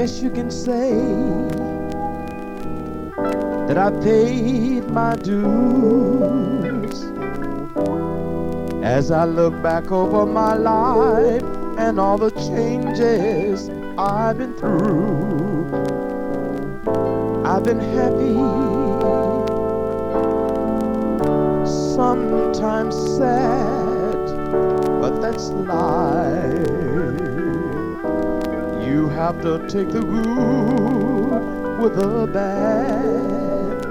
guess you can say that I paid my dues as I look back over my life and all the changes I've been through. I've been happy, sometimes sad, but that's life. You have to take the good with the bad.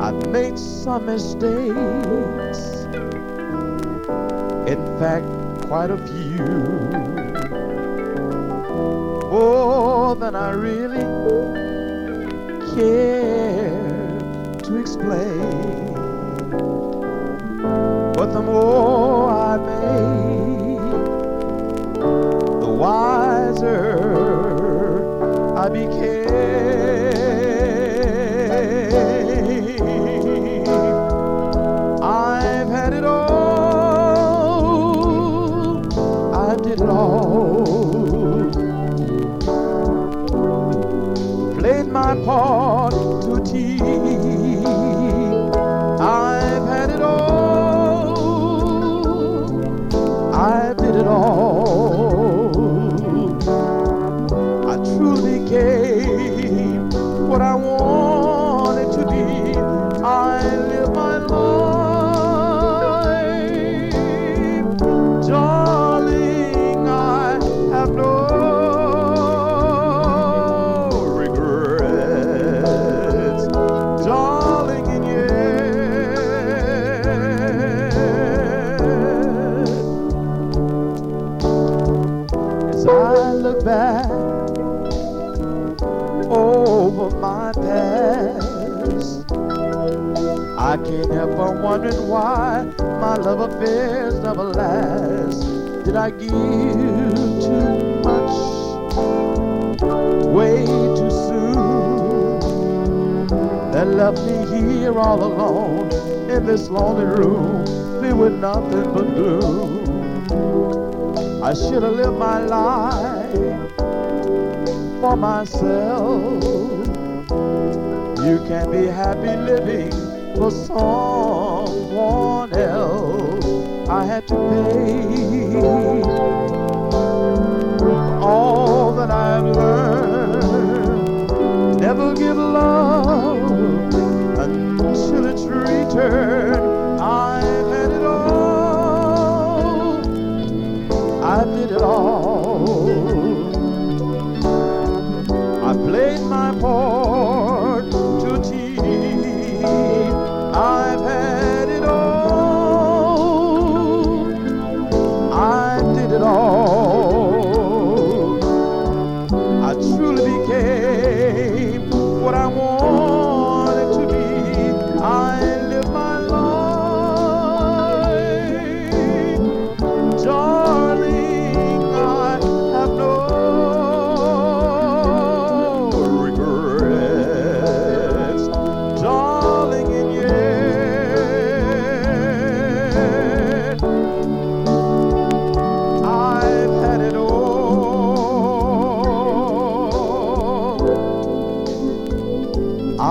I've made some mistakes, in fact, quite a few. More than I really care to explain. But the more I became. I've had it all, I did it all. Played my part became what I wanted to be. I live my life, darling. I have no regrets, darling, and yet. As I look back past, I can't help but wondering why my love affairs never last. Did I give too much way too soon? That left me here all alone in this lonely room, filled with nothing but gloom. I should have lived my life for myself. You can be happy living for someone else. I had to pay all that I've learned. Never give love until it's returned.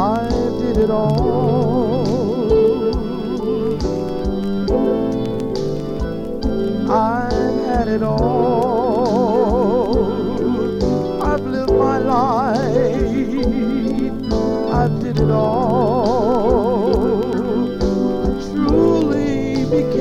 I did it all. I've had it all. I've lived my life. I did it all. I truly became.